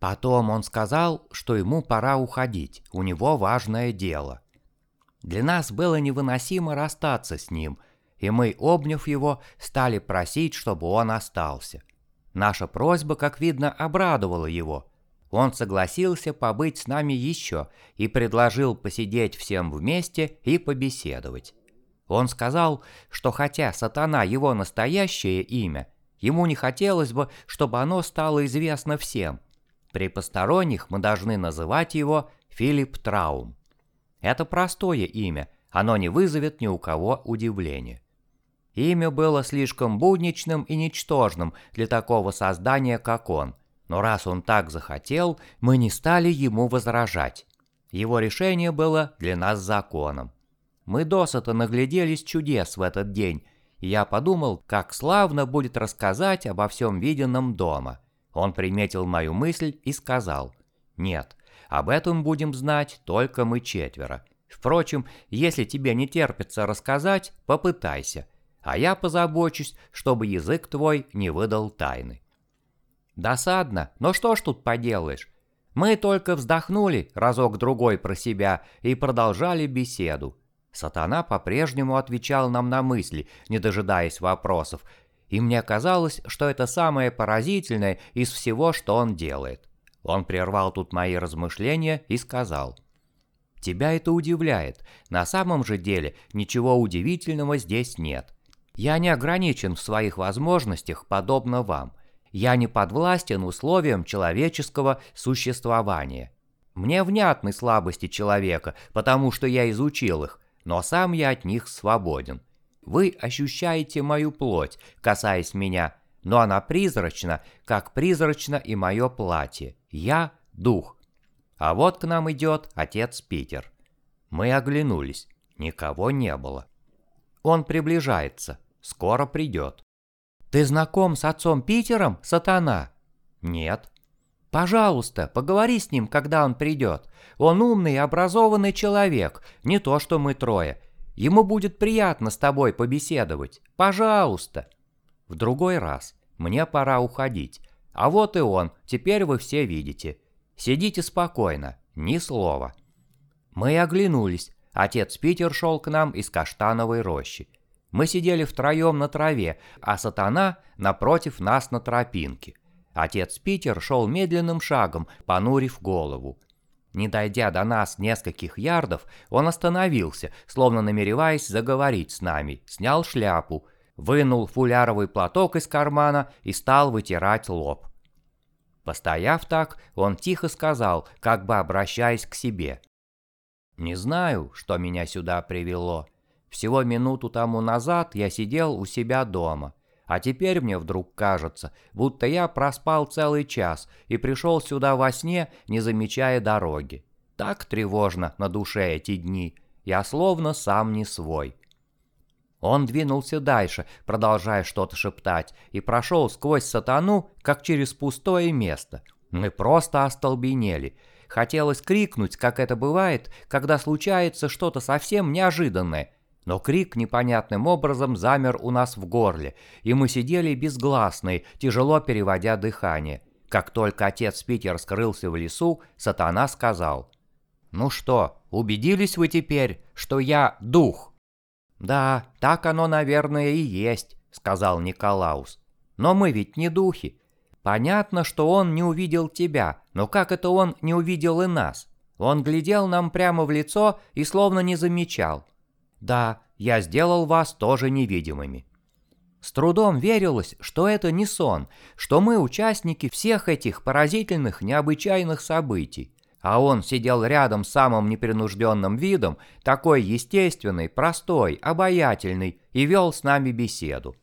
Потом он сказал, что ему пора уходить, у него важное дело. Для нас было невыносимо расстаться с ним, и мы, обняв его, стали просить, чтобы он остался. Наша просьба, как видно, обрадовала его. Он согласился побыть с нами еще и предложил посидеть всем вместе и побеседовать. Он сказал, что хотя сатана его настоящее имя, ему не хотелось бы, чтобы оно стало известно всем – при посторонних мы должны называть его Филипп Траум. Это простое имя, оно не вызовет ни у кого удивления. Имя было слишком будничным и ничтожным для такого создания, как он, но раз он так захотел, мы не стали ему возражать. Его решение было для нас законом. Мы досыта нагляделись чудес в этот день, и я подумал, как славно будет рассказать обо всем виденном дома – он приметил мою мысль и сказал, «Нет, об этом будем знать только мы четверо. Впрочем, если тебе не терпится рассказать, попытайся, а я позабочусь, чтобы язык твой не выдал тайны». Досадно, но что ж тут поделаешь? Мы только вздохнули разок-другой про себя и продолжали беседу. Сатана по-прежнему отвечал нам на мысли, не дожидаясь вопросов, и мне казалось, что это самое поразительное из всего, что он делает. Он прервал тут мои размышления и сказал, «Тебя это удивляет. На самом же деле ничего удивительного здесь нет. Я не ограничен в своих возможностях, подобно вам. Я не подвластен условиям человеческого существования. Мне внятны слабости человека, потому что я изучил их, но сам я от них свободен. Вы ощущаете мою плоть, касаясь меня, но она призрачна, как призрачно и мое платье. Я – дух. А вот к нам идет отец Питер. Мы оглянулись. Никого не было. Он приближается. Скоро придет. «Ты знаком с отцом Питером, сатана?» «Нет». «Пожалуйста, поговори с ним, когда он придет. Он умный и образованный человек, не то что мы трое. Ему будет приятно с тобой побеседовать. Пожалуйста. В другой раз. Мне пора уходить. А вот и он, теперь вы все видите. Сидите спокойно, ни слова. Мы оглянулись. Отец Питер шел к нам из каштановой рощи. Мы сидели втроем на траве, а сатана напротив нас на тропинке. Отец Питер шел медленным шагом, понурив голову. Не дойдя до нас нескольких ярдов, он остановился, словно намереваясь заговорить с нами, снял шляпу, вынул фуляровый платок из кармана и стал вытирать лоб. Постояв так, он тихо сказал, как бы обращаясь к себе. «Не знаю, что меня сюда привело. Всего минуту тому назад я сидел у себя дома. А теперь мне вдруг кажется, будто я проспал целый час и пришел сюда во сне, не замечая дороги. Так тревожно на душе эти дни. Я словно сам не свой. Он двинулся дальше, продолжая что-то шептать, и прошел сквозь сатану, как через пустое место. Мы просто остолбенели. Хотелось крикнуть, как это бывает, когда случается что-то совсем неожиданное, но крик непонятным образом замер у нас в горле, и мы сидели безгласные, тяжело переводя дыхание. Как только отец Питер скрылся в лесу, сатана сказал, «Ну что, убедились вы теперь, что я дух?» «Да, так оно, наверное, и есть», — сказал Николаус. «Но мы ведь не духи. Понятно, что он не увидел тебя, но как это он не увидел и нас? Он глядел нам прямо в лицо и словно не замечал. Да, я сделал вас тоже невидимыми. С трудом верилось, что это не сон, что мы участники всех этих поразительных, необычайных событий. А он сидел рядом с самым непринужденным видом, такой естественный, простой, обаятельный, и вел с нами беседу.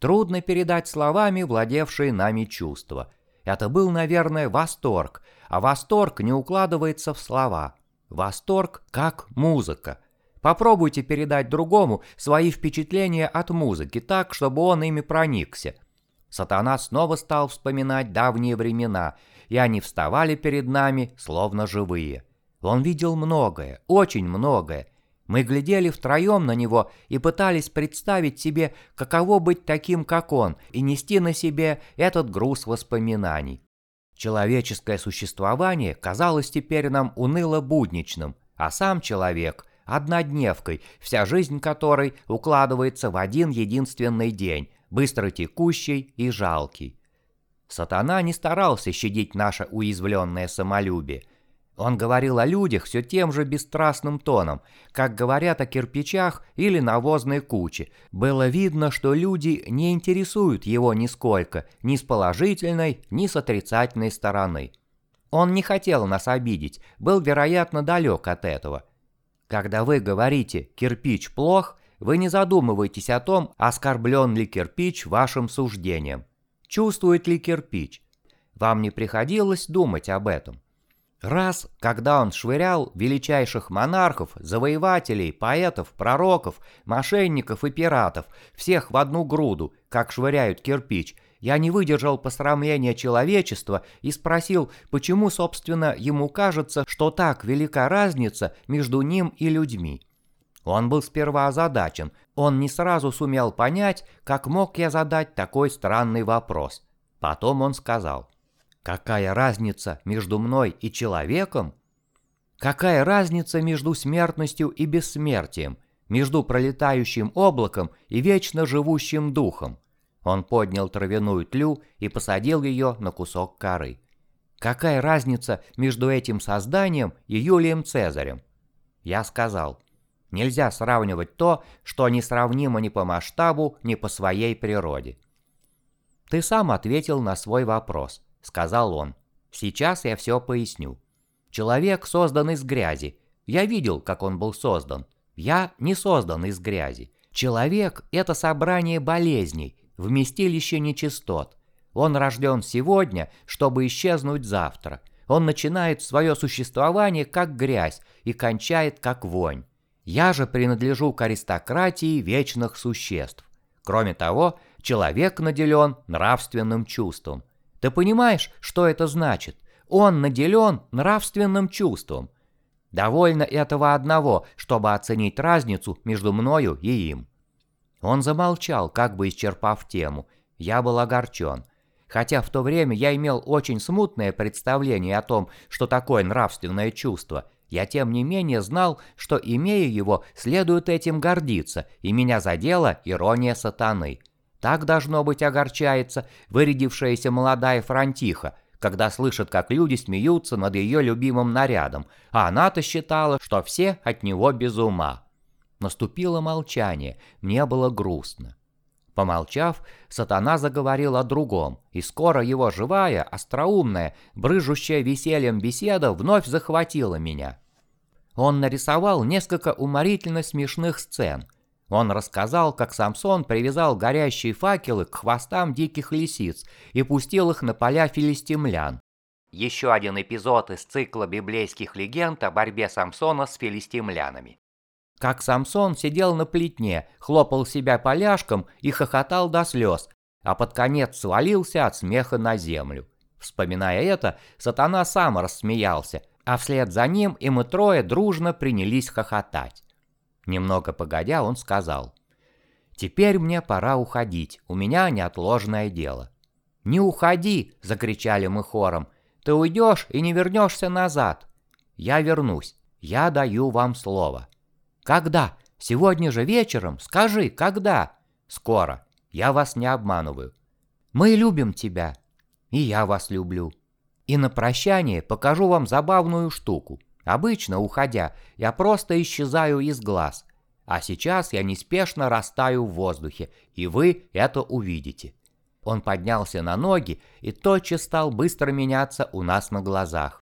Трудно передать словами владевшие нами чувства. Это был, наверное, восторг, а восторг не укладывается в слова. Восторг как музыка. Попробуйте передать другому свои впечатления от музыки так, чтобы он ими проникся. Сатана снова стал вспоминать давние времена, и они вставали перед нами, словно живые. Он видел многое, очень многое. Мы глядели втроем на него и пытались представить себе, каково быть таким, как он, и нести на себе этот груз воспоминаний. Человеческое существование казалось теперь нам уныло-будничным, а сам человек – однодневкой, вся жизнь которой укладывается в один единственный день, быстро текущий и жалкий. Сатана не старался щадить наше уязвленное самолюбие. Он говорил о людях все тем же бесстрастным тоном, как говорят о кирпичах или навозной куче. Было видно, что люди не интересуют его нисколько, ни с положительной, ни с отрицательной стороны. Он не хотел нас обидеть, был, вероятно, далек от этого. Когда вы говорите «кирпич плох», вы не задумываетесь о том, оскорблен ли кирпич вашим суждением. Чувствует ли кирпич? Вам не приходилось думать об этом? Раз, когда он швырял величайших монархов, завоевателей, поэтов, пророков, мошенников и пиратов, всех в одну груду, как швыряют кирпич, я не выдержал посрамления человечества и спросил, почему, собственно, ему кажется, что так велика разница между ним и людьми. Он был сперва озадачен, он не сразу сумел понять, как мог я задать такой странный вопрос. Потом он сказал, «Какая разница между мной и человеком? Какая разница между смертностью и бессмертием, между пролетающим облаком и вечно живущим духом?» Он поднял травяную тлю и посадил ее на кусок коры. Какая разница между этим созданием и Юлием Цезарем? Я сказал, Нельзя сравнивать то, что несравнимо ни по масштабу, ни по своей природе. «Ты сам ответил на свой вопрос», — сказал он. «Сейчас я все поясню. Человек создан из грязи. Я видел, как он был создан. Я не создан из грязи. Человек — это собрание болезней, вместилище нечистот. Он рожден сегодня, чтобы исчезнуть завтра. Он начинает свое существование как грязь и кончает как вонь. Я же принадлежу к аристократии вечных существ. Кроме того, человек наделен нравственным чувством. Ты понимаешь, что это значит? Он наделен нравственным чувством. Довольно этого одного, чтобы оценить разницу между мною и им. Он замолчал, как бы исчерпав тему. Я был огорчен. Хотя в то время я имел очень смутное представление о том, что такое нравственное чувство, я тем не менее знал, что, имея его, следует этим гордиться, и меня задела ирония сатаны. Так, должно быть, огорчается вырядившаяся молодая франтиха, когда слышит, как люди смеются над ее любимым нарядом, а она-то считала, что все от него без ума. Наступило молчание, мне было грустно. Помолчав, сатана заговорил о другом, и скоро его живая, остроумная, брыжущая весельем беседа вновь захватила меня. Он нарисовал несколько уморительно смешных сцен. Он рассказал, как Самсон привязал горящие факелы к хвостам диких лисиц и пустил их на поля филистимлян. Еще один эпизод из цикла библейских легенд о борьбе Самсона с филистимлянами. Как Самсон сидел на плетне, хлопал себя поляшком и хохотал до слез, а под конец свалился от смеха на землю. Вспоминая это, сатана сам рассмеялся – а вслед за ним и мы трое дружно принялись хохотать. Немного погодя, он сказал, «Теперь мне пора уходить, у меня неотложное дело». «Не уходи!» – закричали мы хором. «Ты уйдешь и не вернешься назад!» «Я вернусь, я даю вам слово». «Когда? Сегодня же вечером? Скажи, когда?» «Скоро, я вас не обманываю». «Мы любим тебя». «И я вас люблю». И на прощание покажу вам забавную штуку. Обычно, уходя, я просто исчезаю из глаз. А сейчас я неспешно растаю в воздухе, и вы это увидите. Он поднялся на ноги и тотчас стал быстро меняться у нас на глазах.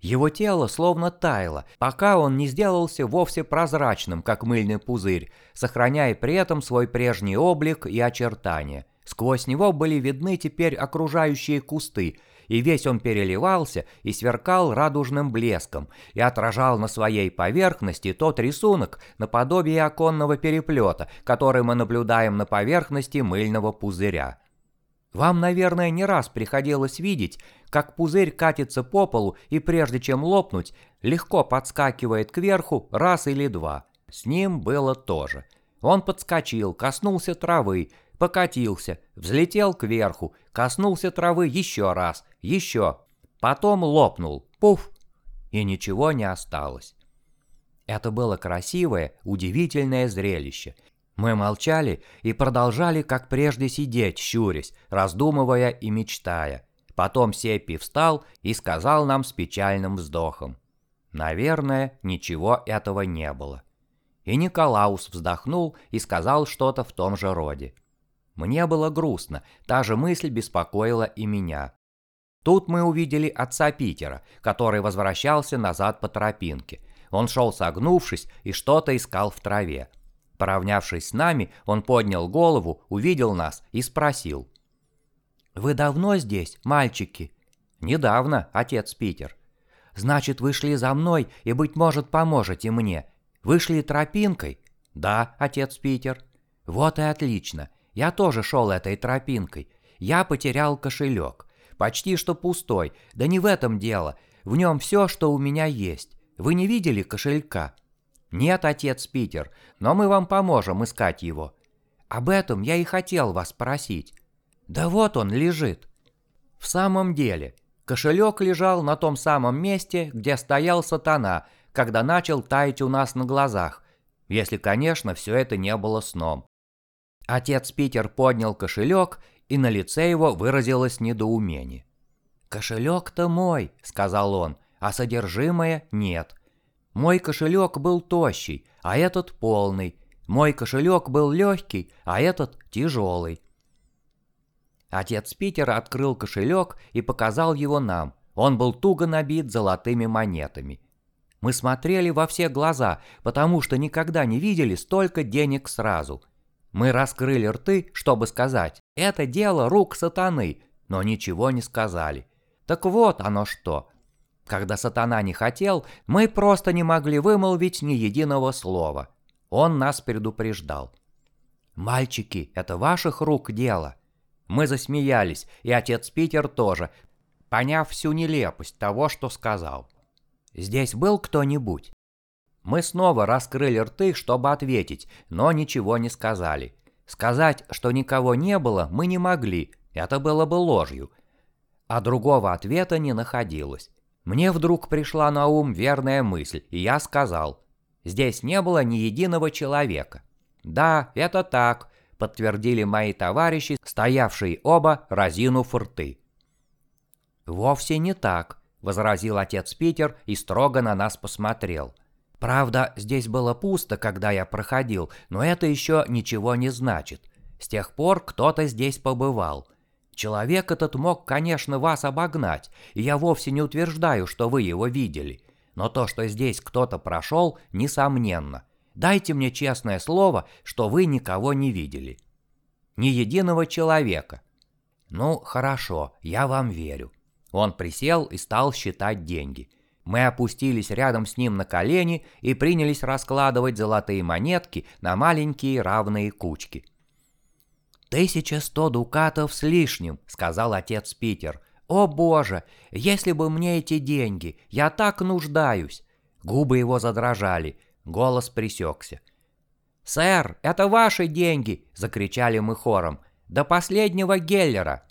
Его тело словно таяло, пока он не сделался вовсе прозрачным, как мыльный пузырь, сохраняя при этом свой прежний облик и очертания. Сквозь него были видны теперь окружающие кусты, и весь он переливался и сверкал радужным блеском, и отражал на своей поверхности тот рисунок наподобие оконного переплета, который мы наблюдаем на поверхности мыльного пузыря. Вам, наверное, не раз приходилось видеть, как пузырь катится по полу и прежде чем лопнуть, легко подскакивает кверху раз или два. С ним было то же. Он подскочил, коснулся травы, покатился, взлетел кверху, коснулся травы еще раз, еще. Потом лопнул, пуф, и ничего не осталось. Это было красивое, удивительное зрелище. Мы молчали и продолжали, как прежде, сидеть, щурясь, раздумывая и мечтая. Потом Сеппи встал и сказал нам с печальным вздохом. Наверное, ничего этого не было. И Николаус вздохнул и сказал что-то в том же роде. Мне было грустно, та же мысль беспокоила и меня. Тут мы увидели отца Питера, который возвращался назад по тропинке. Он шел согнувшись и что-то искал в траве. Поравнявшись с нами, он поднял голову, увидел нас и спросил. «Вы давно здесь, мальчики?» «Недавно, отец Питер». «Значит, вы шли за мной и, быть может, поможете мне. Вышли тропинкой?» «Да, отец Питер». «Вот и отлично. Я тоже шел этой тропинкой. Я потерял кошелек. Почти что пустой. Да не в этом дело. В нем все, что у меня есть. Вы не видели кошелька?» «Нет, отец Питер, но мы вам поможем искать его». «Об этом я и хотел вас спросить». «Да вот он лежит». В самом деле, кошелек лежал на том самом месте, где стоял сатана, когда начал таять у нас на глазах, если, конечно, все это не было сном. Отец Питер поднял кошелек, и на лице его выразилось недоумение. «Кошелек-то мой», — сказал он, — «а содержимое нет. Мой кошелек был тощий, а этот полный. Мой кошелек был легкий, а этот тяжелый». Отец Питера открыл кошелек и показал его нам. Он был туго набит золотыми монетами. Мы смотрели во все глаза, потому что никогда не видели столько денег сразу. Мы раскрыли рты, чтобы сказать, это дело рук сатаны, но ничего не сказали. Так вот оно что. Когда сатана не хотел, мы просто не могли вымолвить ни единого слова. Он нас предупреждал. «Мальчики, это ваших рук дело». Мы засмеялись, и отец Питер тоже, поняв всю нелепость того, что сказал. Здесь был кто-нибудь?» Мы снова раскрыли рты, чтобы ответить, но ничего не сказали. Сказать, что никого не было, мы не могли, это было бы ложью. А другого ответа не находилось. Мне вдруг пришла на ум верная мысль, и я сказал, здесь не было ни единого человека. «Да, это так», — подтвердили мои товарищи, стоявшие оба, разинув рты. «Вовсе не так», возразил отец Питер и строго на нас посмотрел. Правда, здесь было пусто, когда я проходил, но это еще ничего не значит. С тех пор кто-то здесь побывал. Человек этот мог, конечно, вас обогнать, и я вовсе не утверждаю, что вы его видели. Но то, что здесь кто-то прошел, несомненно. Дайте мне честное слово, что вы никого не видели. Ни единого человека. Ну, хорошо, я вам верю. Он присел и стал считать деньги. Мы опустились рядом с ним на колени и принялись раскладывать золотые монетки на маленькие равные кучки. «Тысяча сто дукатов с лишним», — сказал отец Питер. «О боже, если бы мне эти деньги, я так нуждаюсь!» Губы его задрожали, голос присекся. «Сэр, это ваши деньги!» — закричали мы хором. «До последнего геллера!»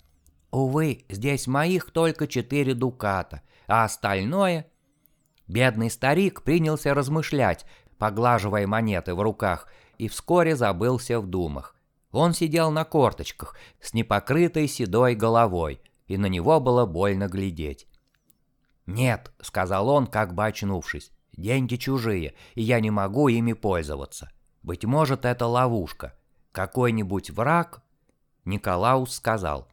Увы, здесь моих только четыре дуката, а остальное... Бедный старик принялся размышлять, поглаживая монеты в руках, и вскоре забылся в думах. Он сидел на корточках, с непокрытой седой головой, и на него было больно глядеть. «Нет», — сказал он, как бы очнувшись, — «деньги чужие, и я не могу ими пользоваться. Быть может, это ловушка. Какой-нибудь враг?» Николаус сказал,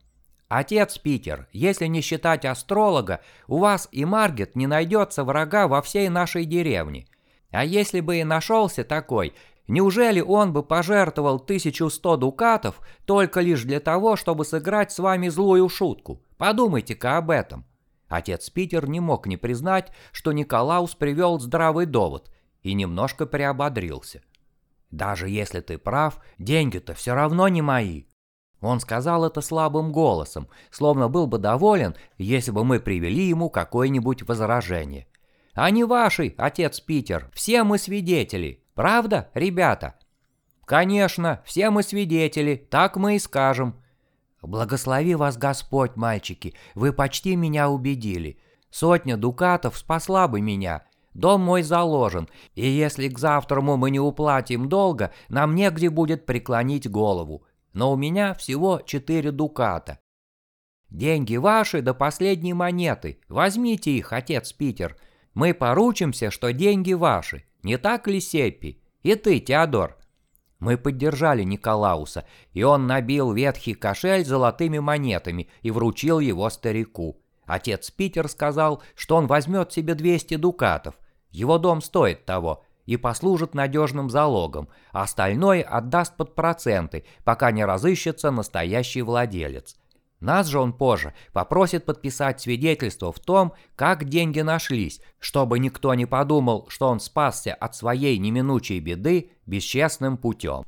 «Отец Питер, если не считать астролога, у вас и Маргет не найдется врага во всей нашей деревне. А если бы и нашелся такой, неужели он бы пожертвовал 1100 дукатов только лишь для того, чтобы сыграть с вами злую шутку? Подумайте-ка об этом». Отец Питер не мог не признать, что Николаус привел здравый довод и немножко приободрился. «Даже если ты прав, деньги-то все равно не мои», он сказал это слабым голосом, словно был бы доволен, если бы мы привели ему какое-нибудь возражение. «Они ваши, отец Питер, все мы свидетели. Правда, ребята?» «Конечно, все мы свидетели, так мы и скажем». «Благослови вас Господь, мальчики, вы почти меня убедили. Сотня дукатов спасла бы меня. Дом мой заложен, и если к завтраму мы не уплатим долга, нам негде будет преклонить голову. Но у меня всего четыре дуката. Деньги ваши до последней монеты. Возьмите их, отец Питер. Мы поручимся, что деньги ваши. Не так ли, Сеппи? И ты, Теодор?» Мы поддержали Николауса, и он набил ветхий кошель золотыми монетами и вручил его старику. Отец Питер сказал, что он возьмет себе 200 дукатов. Его дом стоит того и послужит надежным залогом, а остальное отдаст под проценты, пока не разыщется настоящий владелец. Нас же он позже попросит подписать свидетельство в том, как деньги нашлись, чтобы никто не подумал, что он спасся от своей неминучей беды бесчестным путем.